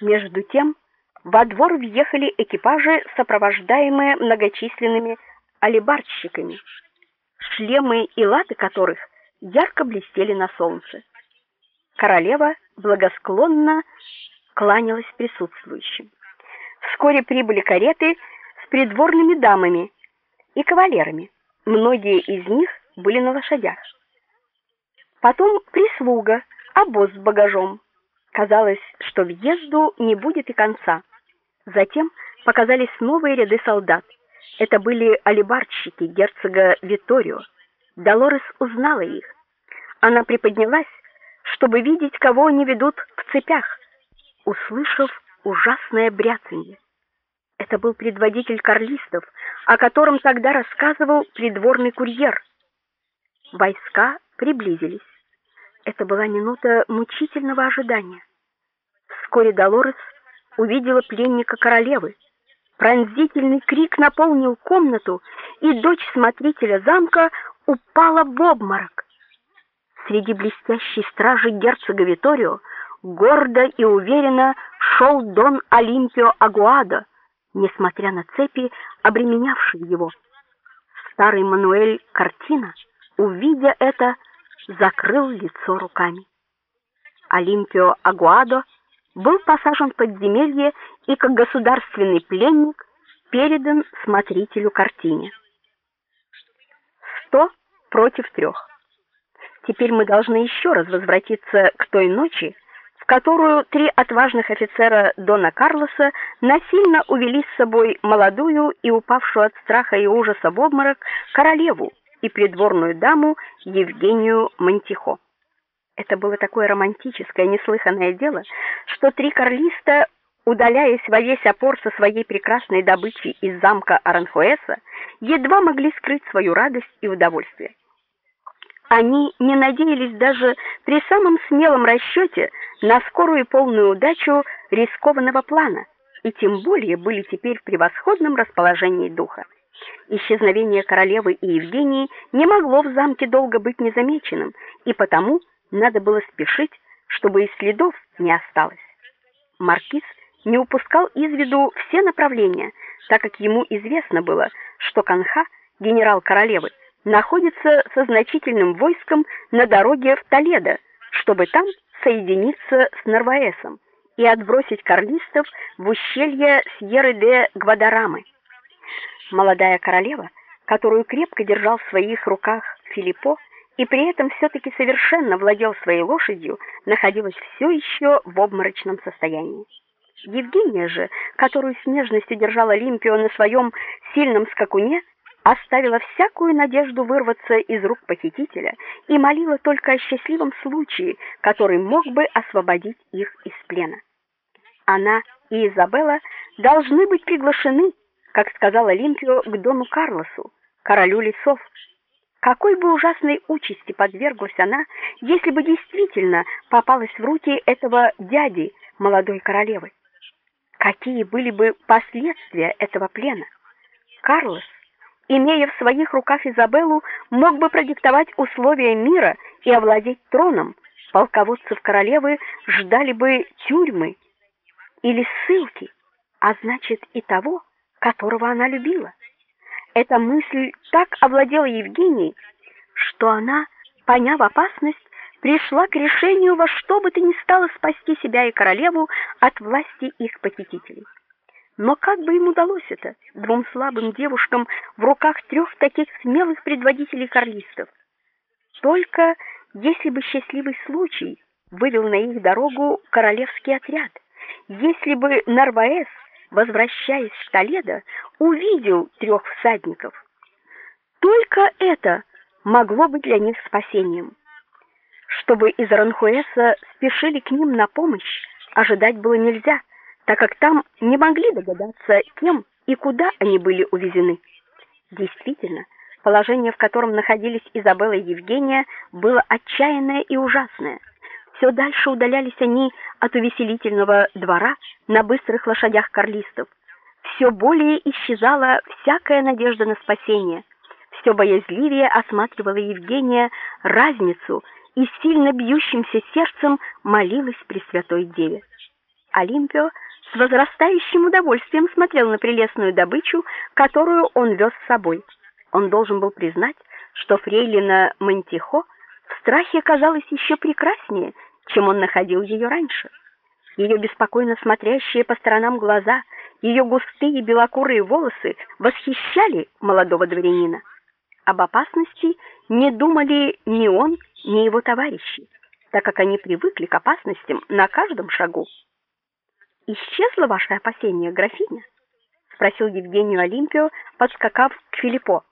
Между тем во двор въехали экипажи, сопровождаемые многочисленными алибардщиками, шлемы и латы которых ярко блестели на солнце. Королева благосклонно кланялась присутствующим. Вскоре прибыли кареты с придворными дамами и кавалерами. Многие из них были на лошадях. Потом прислуга, обоз с багажом. Казалось, что въезду не будет и конца. Затем показались новые ряды солдат. Это были алибардщики герцога Виторио. Долорес узнала их. Она приподнялась, чтобы видеть, кого они ведут в цепях, услышав ужасное бряцанье. Это был предводитель карлистов, о котором тогда рассказывал придворный курьер. Войска приблизились. Это была минута мучительного ожидания. Вскоре Долорес увидела пленника королевы. Пронзительный крик наполнил комнату, и дочь смотрителя замка упала в обморок. Среди блестящей стражи герцога Виторио гордо и уверенно шел Дон Олимпио Агуадо, несмотря на цепи, обременявшие его. Старый Мануэль Картина, увидя это, закрыл лицо руками. Олимпио Агуадо был посажен в подземелье и как государственный пленник передан смотрителю картине. Сто против трех. Теперь мы должны еще раз возвратиться к той ночи, в которую три отважных офицера Дона Карлоса насильно увели с собой молодую и упавшую от страха и ужаса в обморок королеву и придворную даму Евгению Монтихо. Это было такое романтическое, неслыханное дело, что три карлиста, удаляясь во весь опор со своей прекрасной добычей из замка Аранхуэса, едва могли скрыть свою радость и удовольствие. Они не надеялись даже при самом смелом расчете на скорую и полную удачу рискованного плана, и тем более были теперь в превосходном расположении духа. Исчезновение королевы и Евгении не могло в замке долго быть незамеченным, и потому надо было спешить, чтобы и следов не осталось. Маркиз не упускал из виду все направления, так как ему известно было, что Канха, генерал королевы, находится со значительным войском на дороге в Толедо, чтобы там соединиться с Нарваэсом и отбросить карлистов в ущелье Сьерры-де-Гвадарамы. Молодая королева, которую крепко держал в своих руках Филиппо, и при этом все таки совершенно владел своей лошадью, находилась все еще в обморочном состоянии. Евгения же, которую с нежностью держал Олимпио на своем сильном скакуне, оставила всякую надежду вырваться из рук похитителя и молила только о счастливом случае, который мог бы освободить их из плена. Она и Изабелла должны быть приглашены, как сказал Олимпио, к дону Карлосу, королю лесов. Какой бы ужасной участи подверглась она, если бы действительно попалась в руки этого дяди молодой королевы? Какие были бы последствия этого плена? Карлос имея в своих руках Изабеллу, мог бы продиктовать условия мира и овладеть троном. Полководцев королевы ждали бы тюрьмы или ссылки, а значит и того, которого она любила. Эта мысль так овладела Евгенией, что она, поняв опасность, пришла к решению во что бы то ни стало спасти себя и королеву от власти их похитителей. Но как бы им удалось это двум слабым девушкам в руках трех таких смелых предводителей карлистов? Только если бы счастливый случай вывел на их дорогу королевский отряд, если бы Нарваэс, возвращаясь в Толедо, увидел трех всадников. Только это могло быть для них спасением. Чтобы из Ранхуэса спешили к ним на помощь, ожидать было нельзя так как там не могли догадаться, кем и куда они были увезены. Действительно, положение, в котором находились Изабелла и Евгения, было отчаянное и ужасное. Все дальше удалялись они от увеселительного двора на быстрых лошадях карлистов. Все более исчезала всякая надежда на спасение. Все боязливее осматривала Евгения разницу и сильно бьющимся сердцем молилась Пресвятой Деве. Олимпио с возрастающим удовольствием смотрел на прелестную добычу, которую он вез с собой. Он должен был признать, что фрейлина Монтихо в страхе казалась еще прекраснее, чем он находил ее раньше. Ее беспокойно смотрящие по сторонам глаза, ее густые белокурые волосы восхищали молодого дворянина. Об опасности не думали ни он, ни его товарищи, так как они привыкли к опасностям на каждом шагу. Исчезло ваше опасение, графиня? спросил Евгению Олимпио, подскакав к Филиппо.